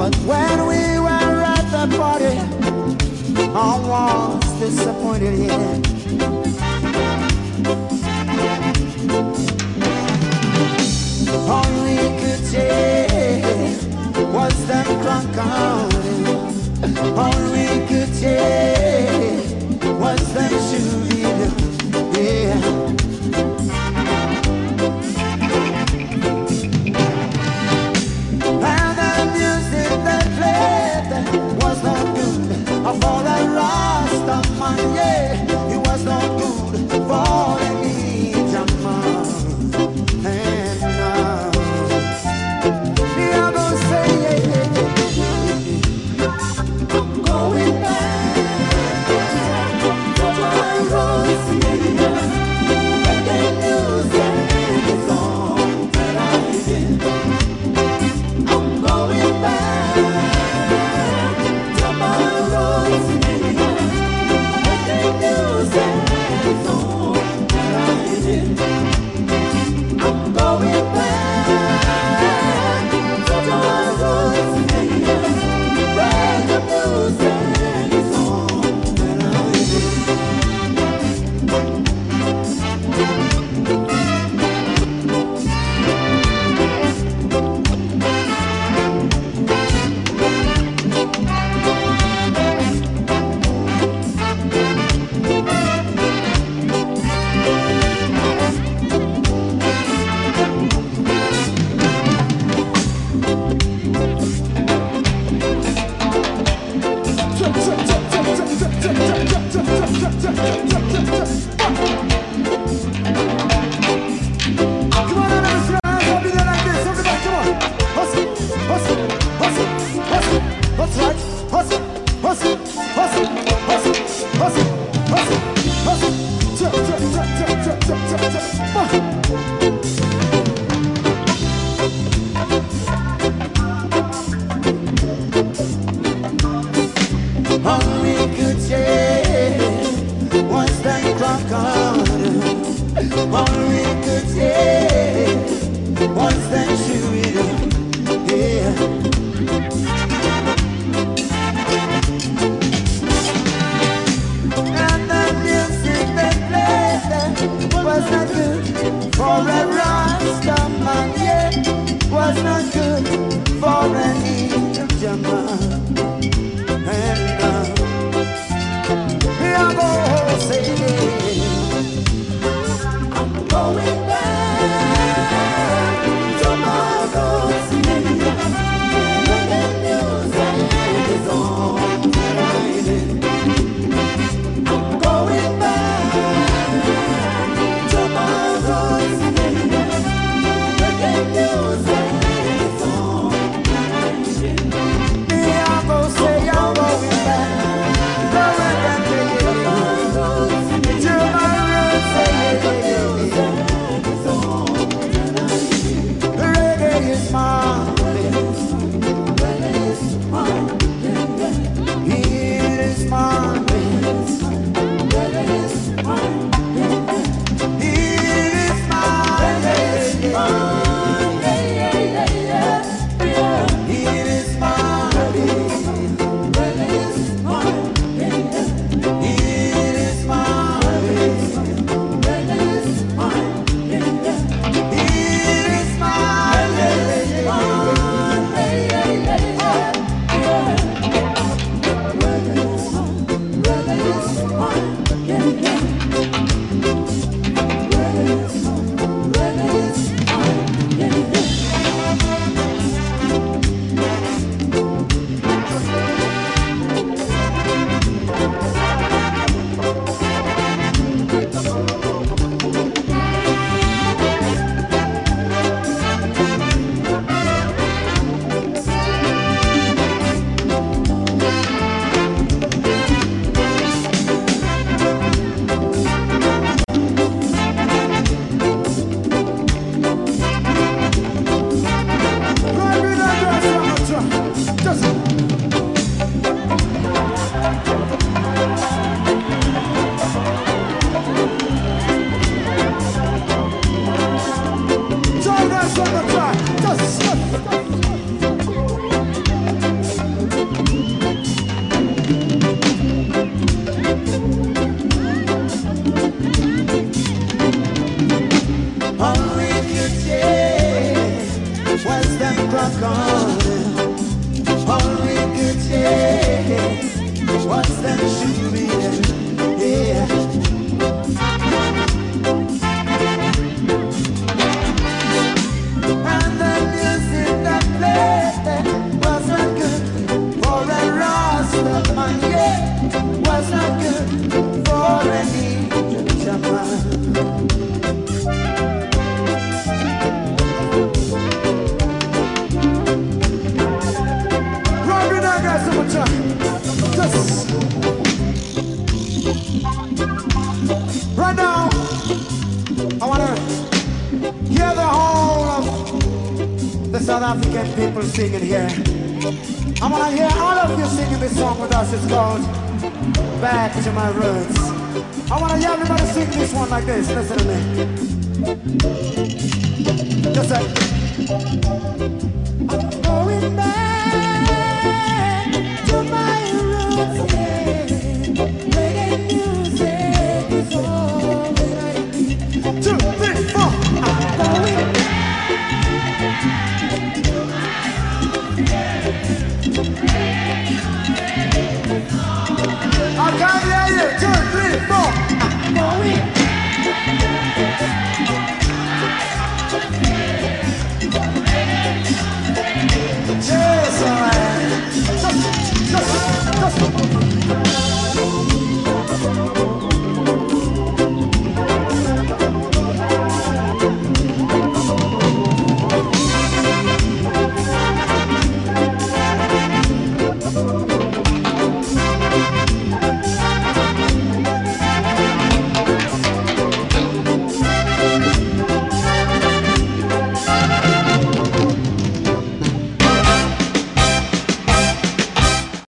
But when we were at the party, I was disappointed, yeah. All we could take was them drunk on. All What's that you mean? African people singing here. I want to hear all of you singing this song with us. It's called Back to My Roots. I want to hear everybody sing this one like this. Listen to me. Just like. I'm going back